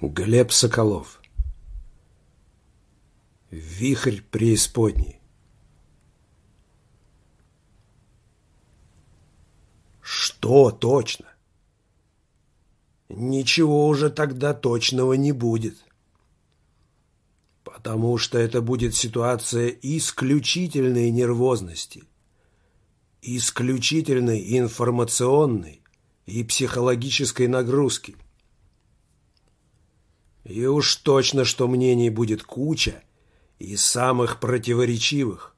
Глеб Соколов Вихрь преисподней Что точно? Ничего уже тогда точного не будет. Потому что это будет ситуация исключительной нервозности, исключительной информационной и психологической нагрузки – и уж точно, что мнений будет куча и самых противоречивых.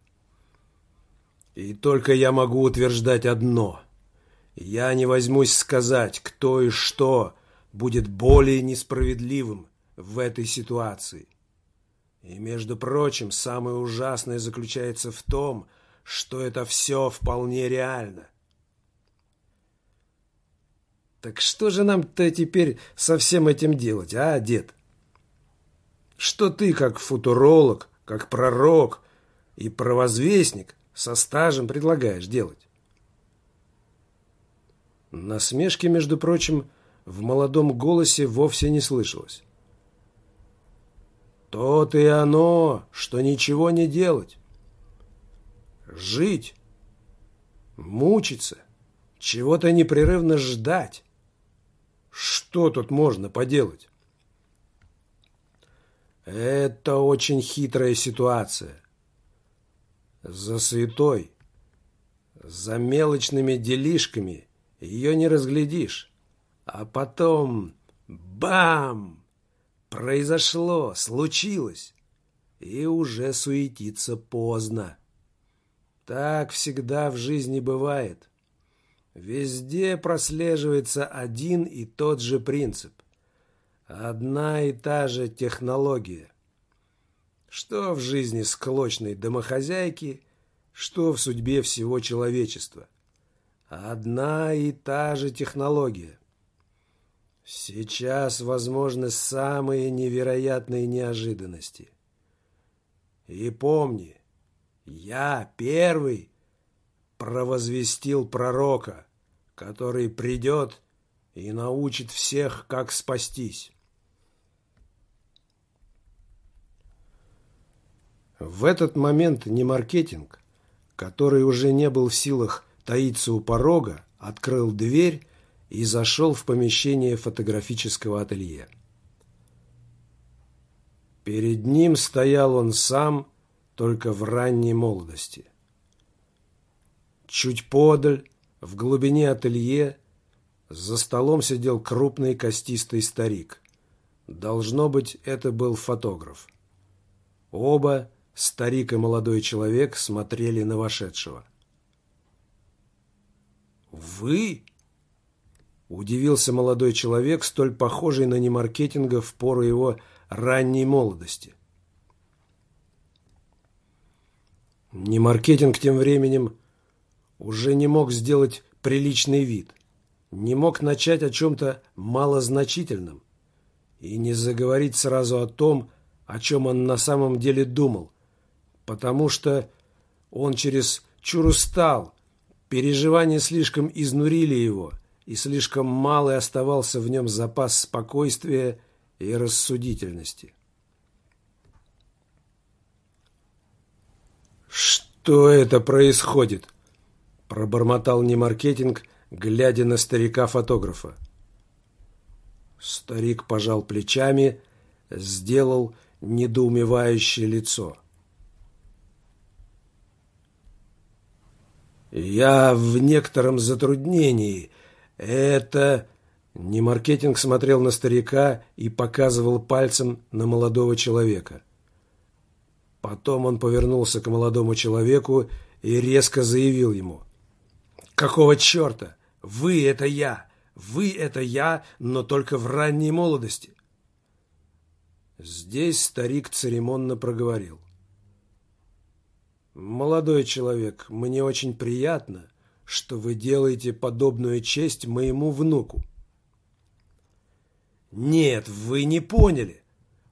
И только я могу утверждать одно. Я не возьмусь сказать, кто и что будет более несправедливым в этой ситуации. И, между прочим, самое ужасное заключается в том, что это все вполне реально. Так что же нам-то теперь со всем этим делать, а, дед? Что ты, как футуролог, как пророк и провозвестник, со стажем предлагаешь делать? Насмешки, между прочим, в молодом голосе вовсе не слышалось. То-то и оно, что ничего не делать. Жить, мучиться, чего-то непрерывно ждать. Что тут можно поделать? Это очень хитрая ситуация. За святой, за мелочными делишками ее не разглядишь. А потом бам! Произошло, случилось. И уже суетиться поздно. Так всегда в жизни бывает. Везде прослеживается один и тот же принцип. Одна и та же технология. Что в жизни склочной домохозяйки, что в судьбе всего человечества. Одна и та же технология. Сейчас возможны самые невероятные неожиданности. И помни, я первый провозвестил пророка, который придет и научит всех, как спастись. В этот момент не маркетинг, который уже не был в силах таиться у порога, открыл дверь и зашел в помещение фотографического ателье. Перед ним стоял он сам, только в ранней молодости. Чуть подаль, в глубине ателье, за столом сидел крупный костистый старик. Должно быть, это был фотограф. Оба Старик и молодой человек смотрели на вошедшего. «Вы?» – удивился молодой человек, столь похожий на немаркетинга в пору его ранней молодости. Немаркетинг тем временем уже не мог сделать приличный вид, не мог начать о чем-то малозначительном и не заговорить сразу о том, о чем он на самом деле думал – потому что он через чур устал, переживания слишком изнурили его, и слишком малый оставался в нем запас спокойствия и рассудительности. «Что это происходит?» – пробормотал немаркетинг, глядя на старика-фотографа. Старик пожал плечами, сделал недоумевающее лицо – «Я в некотором затруднении. Это...» Немаркетинг смотрел на старика и показывал пальцем на молодого человека. Потом он повернулся к молодому человеку и резко заявил ему. «Какого черта? Вы — это я! Вы — это я, но только в ранней молодости!» Здесь старик церемонно проговорил. «Молодой человек, мне очень приятно, что вы делаете подобную честь моему внуку». «Нет, вы не поняли.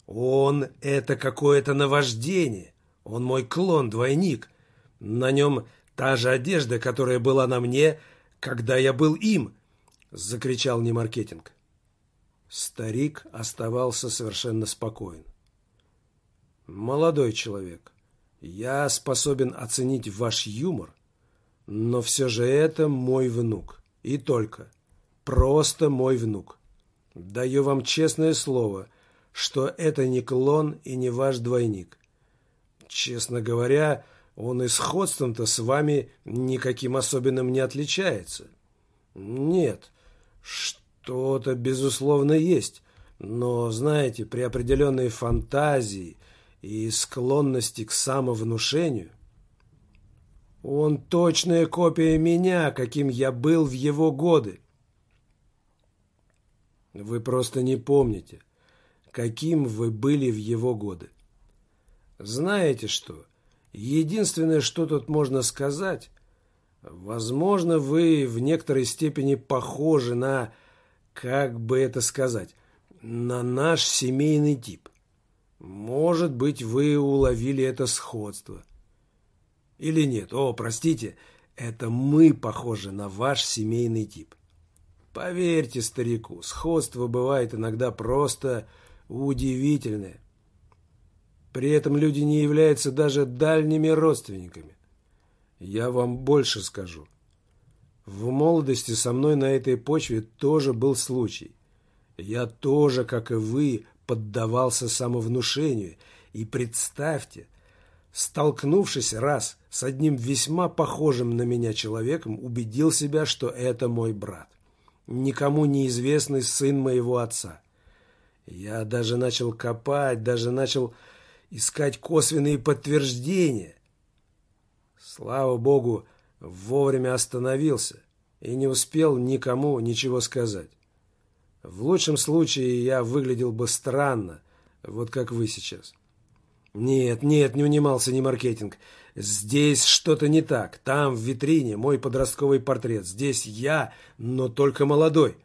Он — это какое-то наваждение. Он мой клон-двойник. На нем та же одежда, которая была на мне, когда я был им», — закричал Немаркетинг. Старик оставался совершенно спокоен. «Молодой человек, я способен оценить ваш юмор, но все же это мой внук. И только. Просто мой внук. Даю вам честное слово, что это не клон и не ваш двойник. Честно говоря, он и сходством-то с вами никаким особенным не отличается. Нет, что-то, безусловно, есть. Но, знаете, при определенной фантазии и склонности к самовнушению, он точная копия меня, каким я был в его годы. Вы просто не помните, каким вы были в его годы. Знаете что? Единственное, что тут можно сказать, возможно, вы в некоторой степени похожи на, как бы это сказать, на наш семейный тип. Может быть, вы уловили это сходство. Или нет? О, простите, это мы похожи на ваш семейный тип. Поверьте старику, сходство бывает иногда просто удивительное. При этом люди не являются даже дальними родственниками. Я вам больше скажу. В молодости со мной на этой почве тоже был случай. Я тоже, как и вы, поддавался самовнушению. И представьте, столкнувшись раз с одним весьма похожим на меня человеком, убедил себя, что это мой брат. Никому неизвестный сын моего отца. Я даже начал копать, даже начал искать косвенные подтверждения. Слава богу, вовремя остановился и не успел никому ничего сказать. В лучшем случае я выглядел бы странно, вот как вы сейчас. Нет, нет, не унимался ни маркетинг. Здесь что-то не так. Там, в витрине, мой подростковый портрет. Здесь я, но только молодой.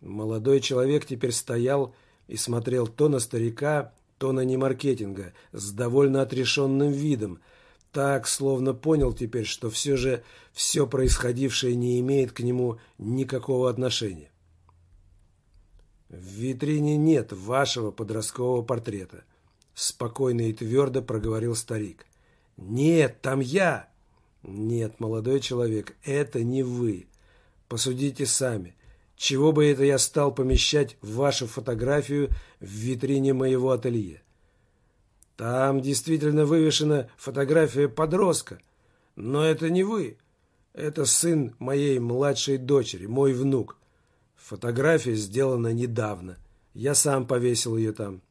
Молодой человек теперь стоял и смотрел то на старика, то на немаркетинга, с довольно отрешенным видом, так, словно понял теперь, что все же все происходившее не имеет к нему никакого отношения. В витрине нет вашего подросткового портрета спокойно и твердо проговорил старик. «Нет, там я!» «Нет, молодой человек, это не вы. Посудите сами. Чего бы это я стал помещать вашу фотографию в витрине моего ателье? Там действительно вывешена фотография подростка. Но это не вы. Это сын моей младшей дочери, мой внук. Фотография сделана недавно. Я сам повесил ее там.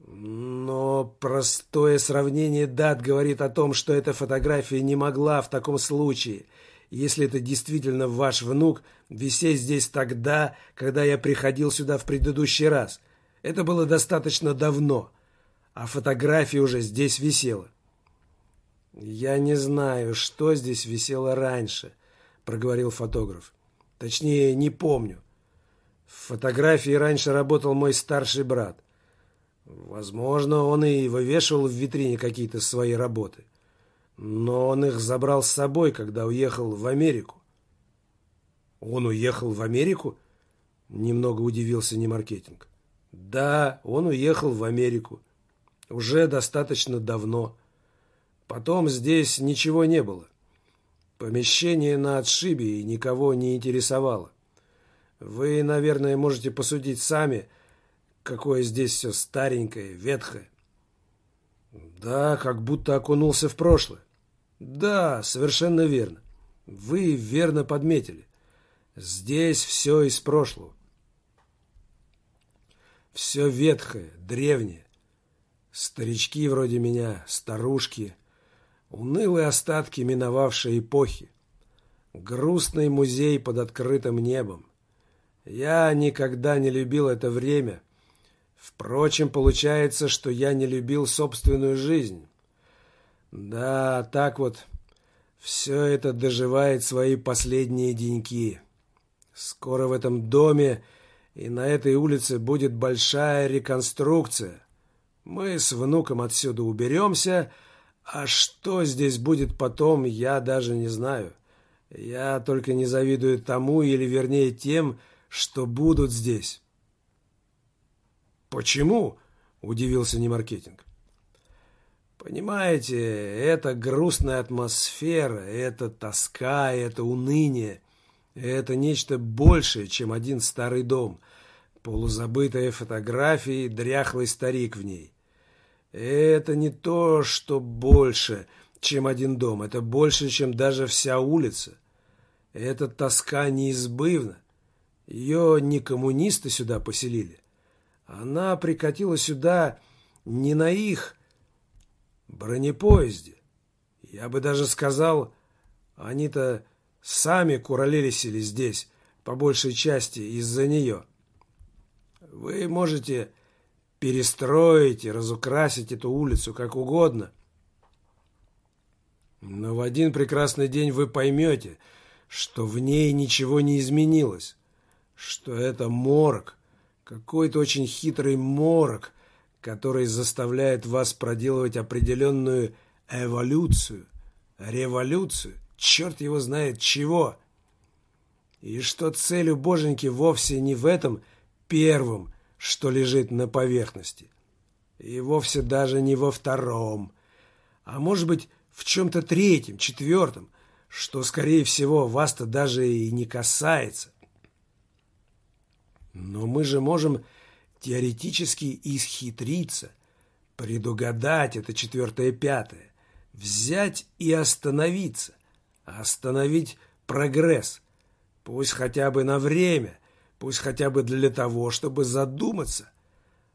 Но простое сравнение дат говорит о том, что эта фотография не могла в таком случае, если это действительно ваш внук, висеть здесь тогда, когда я приходил сюда в предыдущий раз. Это было достаточно давно, а фотография уже здесь висела. «Я не знаю, что здесь висело раньше», — проговорил фотограф. «Точнее, не помню. В фотографии раньше работал мой старший брат. Возможно, он и вывешивал в витрине какие-то свои работы. Но он их забрал с собой, когда уехал в Америку. Он уехал в Америку? Немного удивился Немаркетинг. Да, он уехал в Америку. Уже достаточно давно. Потом здесь ничего не было. Помещение на отшибе и никого не интересовало. Вы, наверное, можете посудить сами – какое здесь все старенькое, ветхое. Да, как будто окунулся в прошлое. Да, совершенно верно. Вы верно подметили. Здесь все из прошлого. Все ветхое, древнее. Старички вроде меня, старушки, унылые остатки миновавшей эпохи. Грустный музей под открытым небом. Я никогда не любил это время — Впрочем, получается, что я не любил собственную жизнь. Да, так вот, все это доживает свои последние деньки. Скоро в этом доме и на этой улице будет большая реконструкция. Мы с внуком отсюда уберемся, а что здесь будет потом, я даже не знаю. Я только не завидую тому, или вернее тем, что будут здесь. «Почему?» – удивился Немаркетинг. «Понимаете, это грустная атмосфера, это тоска, это уныние, это нечто большее, чем один старый дом, полузабытая фотография и дряхлый старик в ней. Это не то, что больше, чем один дом, это больше, чем даже вся улица. Эта тоска неизбывна. Ее не коммунисты сюда поселили. Она прикатила сюда не на их бронепоезде. Я бы даже сказал, они-то сами куролесили здесь, по большей части из-за нее. Вы можете перестроить и разукрасить эту улицу как угодно. Но в один прекрасный день вы поймете, что в ней ничего не изменилось, что это морг, какой-то очень хитрый морг, который заставляет вас проделывать определенную эволюцию, революцию, черт его знает чего. И что целью боженьки вовсе не в этом первом, что лежит на поверхности, и вовсе даже не во втором, а может быть в чем-то третьем, четвертом, что, скорее всего, вас-то даже и не касается. Но мы же можем теоретически исхитриться, предугадать это четвертое-пятое, взять и остановиться, остановить прогресс, пусть хотя бы на время, пусть хотя бы для того, чтобы задуматься,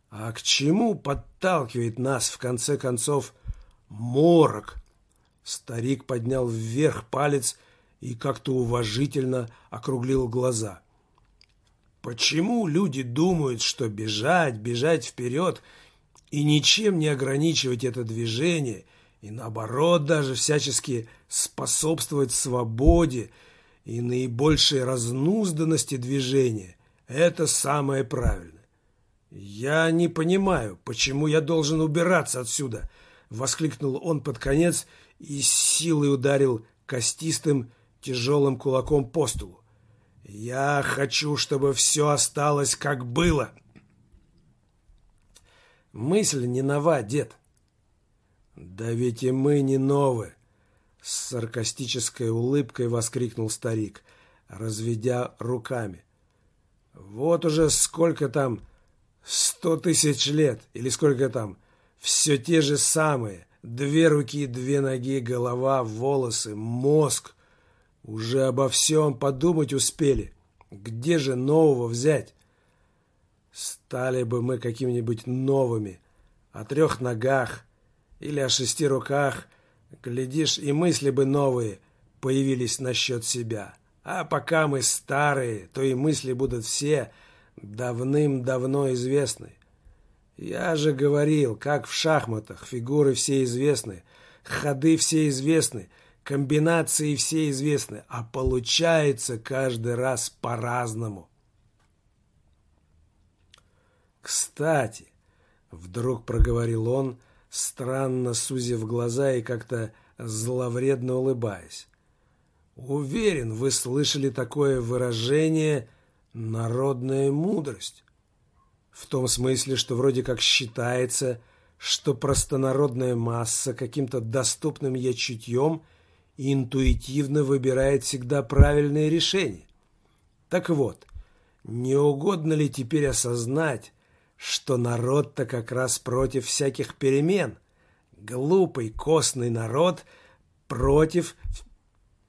а к чему подталкивает нас, в конце концов, морок? Старик поднял вверх палец и как-то уважительно округлил глаза – Почему люди думают, что бежать, бежать вперед и ничем не ограничивать это движение, и наоборот даже всячески способствовать свободе и наибольшей разнузданности движения – это самое правильное. «Я не понимаю, почему я должен убираться отсюда?» – воскликнул он под конец и с силой ударил костистым тяжелым кулаком по столу. Я хочу, чтобы все осталось, как было. Мысль не нова, дед. Да ведь и мы не новы, с саркастической улыбкой воскликнул старик, разведя руками. Вот уже сколько там, сто тысяч лет, или сколько там, все те же самые, две руки, две ноги, голова, волосы, мозг, уже обо всем подумать успели. Где же нового взять? Стали бы мы какими-нибудь новыми. О трех ногах или о шести руках. Глядишь, и мысли бы новые появились насчет себя. А пока мы старые, то и мысли будут все давным-давно известны. Я же говорил, как в шахматах, фигуры все известны, ходы все известны, Комбинации все известны, а получается каждый раз по-разному. «Кстати», — вдруг проговорил он, странно сузив глаза и как-то зловредно улыбаясь. «Уверен, вы слышали такое выражение «народная мудрость». В том смысле, что вроде как считается, что простонародная масса каким-то доступным ей чутьем – интуитивно выбирает всегда правильные решения. Так вот, не угодно ли теперь осознать, что народ-то как раз против всяких перемен? Глупый, костный народ против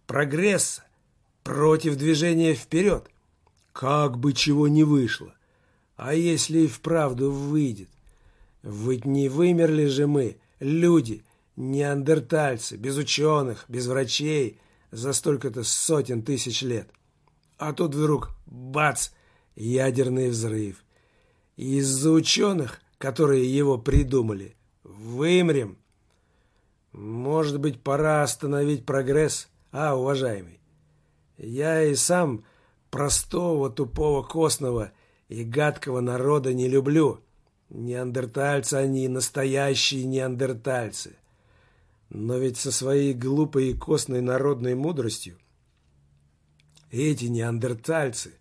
прогресса, против движения вперед. Как бы чего не вышло. А если и вправду выйдет? Ведь не вымерли же мы, люди, Неандертальцы, без ученых, без врачей, за столько-то сотен тысяч лет. А тут вдруг, бац, ядерный взрыв. Из-за ученых, которые его придумали, вымрем. Может быть, пора остановить прогресс, а, уважаемый? Я и сам простого, тупого, костного и гадкого народа не люблю. Неандертальцы они, настоящие неандертальцы. Но ведь со своей глупой и костной народной мудростью Эти неандертальцы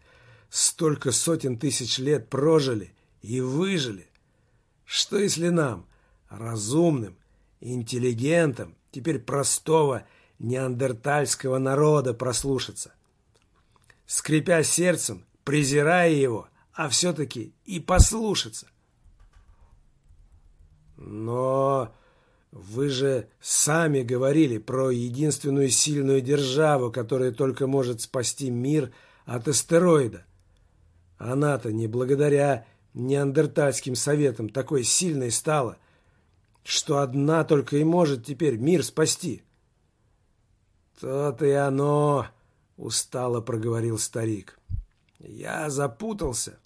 столько сотен тысяч лет прожили и выжили. Что если нам, разумным, интеллигентам, теперь простого неандертальского народа прослушаться? Скрипя сердцем, презирая его, а все-таки и послушаться. Но вы же сами говорили про единственную сильную державу, которая только может спасти мир от астероида. Она-то не благодаря неандертальским советам такой сильной стала, что одна только и может теперь мир спасти. «То-то и оно!» — устало проговорил старик. «Я запутался.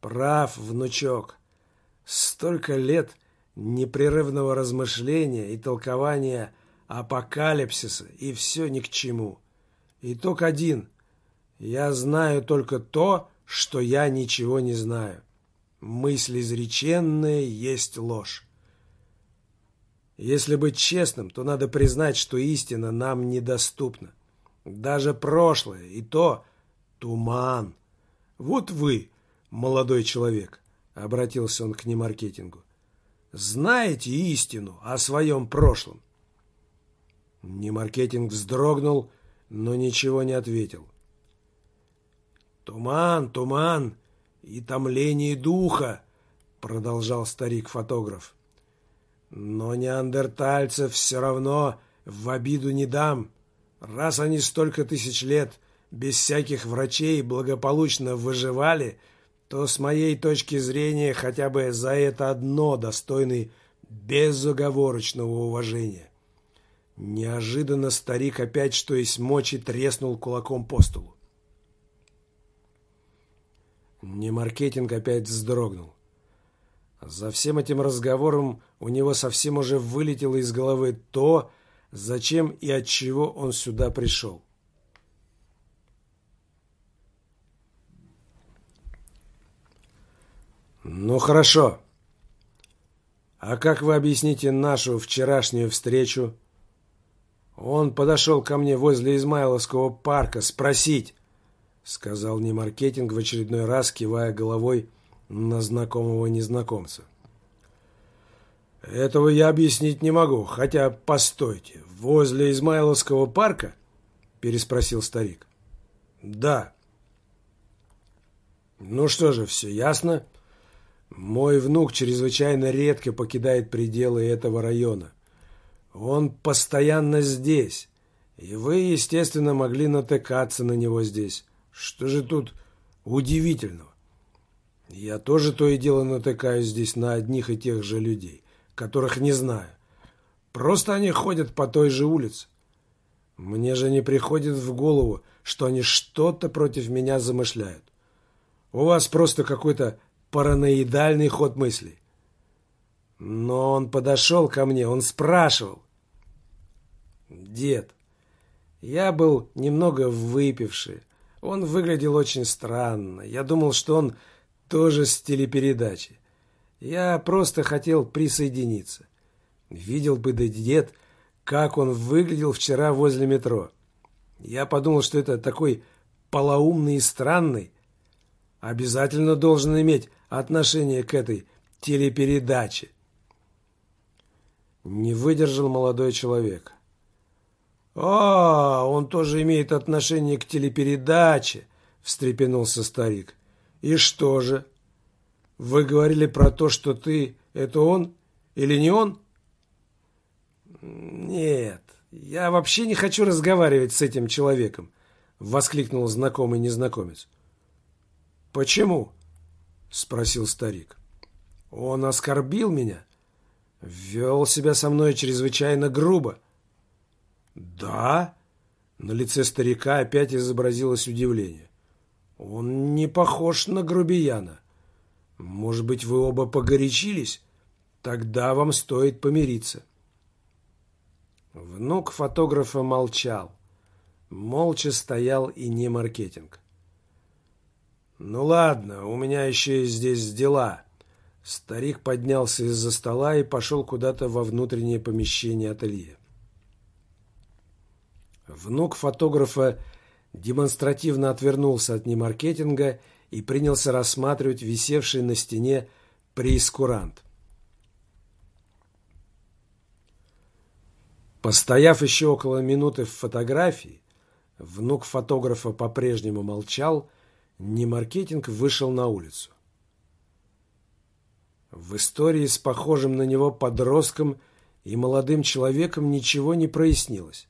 Прав, внучок. Столько лет непрерывного размышления и толкования апокалипсиса, и все ни к чему. Итог один. Я знаю только то, что я ничего не знаю. Мысль изреченная есть ложь. Если быть честным, то надо признать, что истина нам недоступна. Даже прошлое, и то туман. Вот вы, молодой человек, обратился он к немаркетингу, знаете истину о своем прошлом? Немаркетинг вздрогнул, но ничего не ответил. «Туман, туман и томление духа», — продолжал старик-фотограф. «Но неандертальцев все равно в обиду не дам, раз они столько тысяч лет без всяких врачей благополучно выживали, то с моей точки зрения хотя бы за это одно достойный безоговорочного уважения. Неожиданно старик опять, что есть мочи, треснул кулаком по столу. Немаркетинг опять вздрогнул. За всем этим разговором у него совсем уже вылетело из головы то, зачем и от чего он сюда пришел. «Ну хорошо. А как вы объясните нашу вчерашнюю встречу?» Он подошел ко мне возле Измайловского парка спросить, сказал Немаркетинг в очередной раз, кивая головой на знакомого незнакомца. Этого я объяснить не могу, хотя, постойте, возле Измайловского парка? Переспросил старик. Да. Ну что же, все ясно. Мой внук чрезвычайно редко покидает пределы этого района. Он постоянно здесь, и вы, естественно, могли натыкаться на него здесь. Что же тут удивительного? Я тоже то и дело натыкаюсь здесь на одних и тех же людей, которых не знаю. Просто они ходят по той же улице. Мне же не приходит в голову, что они что-то против меня замышляют. У вас просто какой-то параноидальный ход мыслей. Но он подошел ко мне, он спрашивал. Дед, я был немного выпивший. Он выглядел очень странно. Я думал, что он тоже с телепередачи. Я просто хотел присоединиться. Видел бы да дед, как он выглядел вчера возле метро. Я подумал, что это такой полоумный и странный. Обязательно должен иметь отношение к этой телепередаче. Не выдержал молодой человек. «А, он тоже имеет отношение к телепередаче», — встрепенулся старик. «И что же? Вы говорили про то, что ты — это он или не он?» «Нет, я вообще не хочу разговаривать с этим человеком», — воскликнул знакомый незнакомец. «Почему?» — спросил старик. «Он оскорбил меня, вел себя со мной чрезвычайно грубо». «Да?» На лице старика опять изобразилось удивление. «Он не похож на грубияна. Может быть, вы оба погорячились? Тогда вам стоит помириться». Внук фотографа молчал. Молча стоял и не маркетинг. «Ну ладно, у меня еще есть здесь дела». Старик поднялся из-за стола и пошел куда-то во внутреннее помещение ателье. Внук фотографа демонстративно отвернулся от немаркетинга и принялся рассматривать висевший на стене преискурант. Постояв еще около минуты в фотографии, внук фотографа по-прежнему молчал, немаркетинг вышел на улицу. В истории с похожим на него подростком и молодым человеком ничего не прояснилось.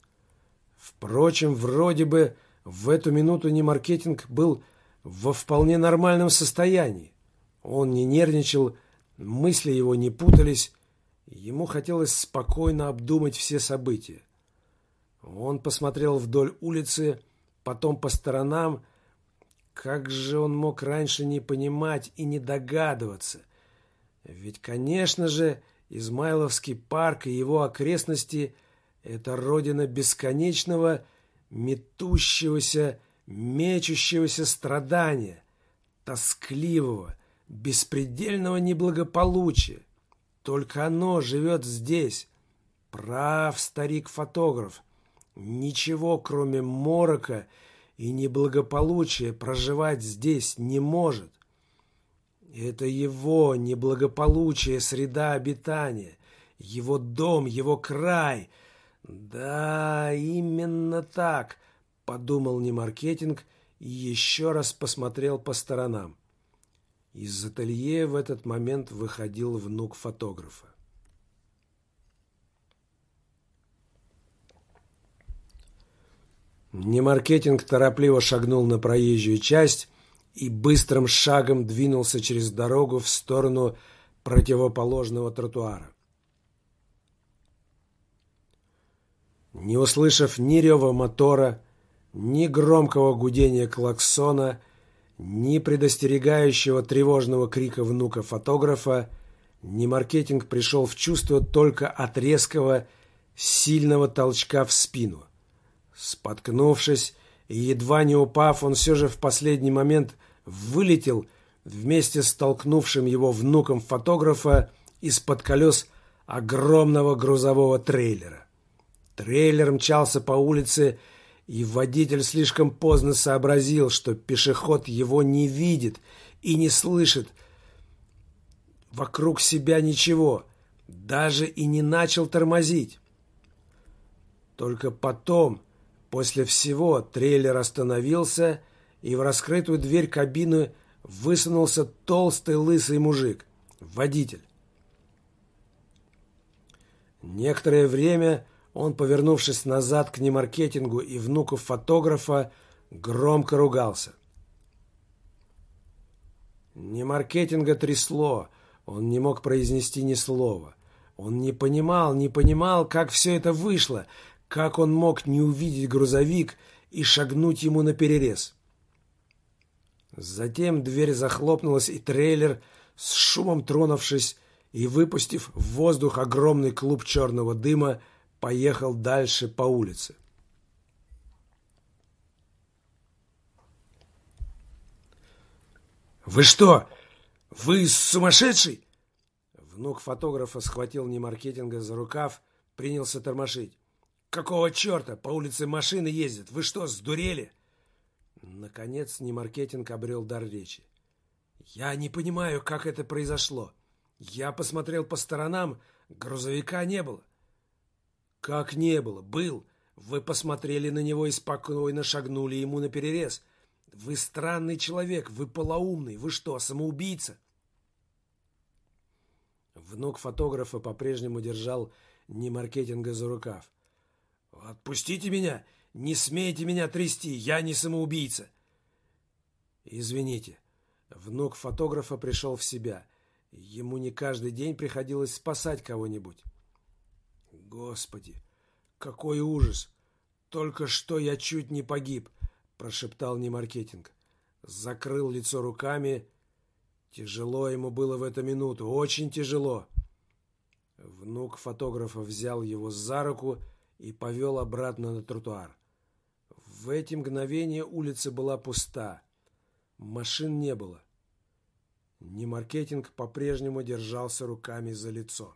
Впрочем, вроде бы в эту минуту немаркетинг был во вполне нормальном состоянии. Он не нервничал, мысли его не путались, ему хотелось спокойно обдумать все события. Он посмотрел вдоль улицы, потом по сторонам. Как же он мог раньше не понимать и не догадываться? Ведь, конечно же, Измайловский парк и его окрестности – это родина бесконечного, метущегося, мечущегося страдания, тоскливого, беспредельного неблагополучия. Только оно живет здесь. Прав старик-фотограф. Ничего, кроме морока и неблагополучия, проживать здесь не может. Это его неблагополучие, среда обитания, его дом, его край. Да, именно так, подумал Немаркетинг и еще раз посмотрел по сторонам. Из ателье в этот момент выходил внук фотографа. Немаркетинг торопливо шагнул на проезжую часть и быстрым шагом двинулся через дорогу в сторону противоположного тротуара. Не услышав ни рева мотора, ни громкого гудения клаксона, ни предостерегающего тревожного крика внука фотографа, ни маркетинг пришел в чувство только от резкого, сильного толчка в спину. Споткнувшись и едва не упав, он все же в последний момент вылетел вместе с толкнувшим его внуком фотографа из-под колес огромного грузового трейлера. Трейлер мчался по улице, и водитель слишком поздно сообразил, что пешеход его не видит и не слышит. Вокруг себя ничего, даже и не начал тормозить. Только потом, после всего, трейлер остановился и в раскрытую дверь кабины высунулся толстый лысый мужик, водитель. Некоторое время он, повернувшись назад к немаркетингу и внуку фотографа, громко ругался. Немаркетинга трясло, он не мог произнести ни слова. Он не понимал, не понимал, как все это вышло, как он мог не увидеть грузовик и шагнуть ему на перерез. Затем дверь захлопнулась, и трейлер, с шумом тронувшись и выпустив в воздух огромный клуб черного дыма, поехал дальше по улице. «Вы что? Вы сумасшедший?» Внук фотографа схватил немаркетинга за рукав, принялся тормошить. «Какого черта? По улице машины ездят. Вы что, сдурели?» Наконец Немаркетинг обрел дар речи. «Я не понимаю, как это произошло. Я посмотрел по сторонам, грузовика не было». «Как не было? Был. Вы посмотрели на него и спокойно шагнули ему на перерез. Вы странный человек, вы полоумный. Вы что, самоубийца?» Внук фотографа по-прежнему держал Немаркетинга за рукав. «Отпустите меня! Не смейте меня трясти, я не самоубийца. Извините. Внук фотографа пришел в себя. Ему не каждый день приходилось спасать кого-нибудь. Господи, какой ужас! Только что я чуть не погиб, прошептал Немаркетинг. Закрыл лицо руками. Тяжело ему было в эту минуту, очень тяжело. Внук фотографа взял его за руку и повел обратно на тротуар. В эти мгновения улица была пуста. Машин не было. Немаркетинг по-прежнему держался руками за лицо.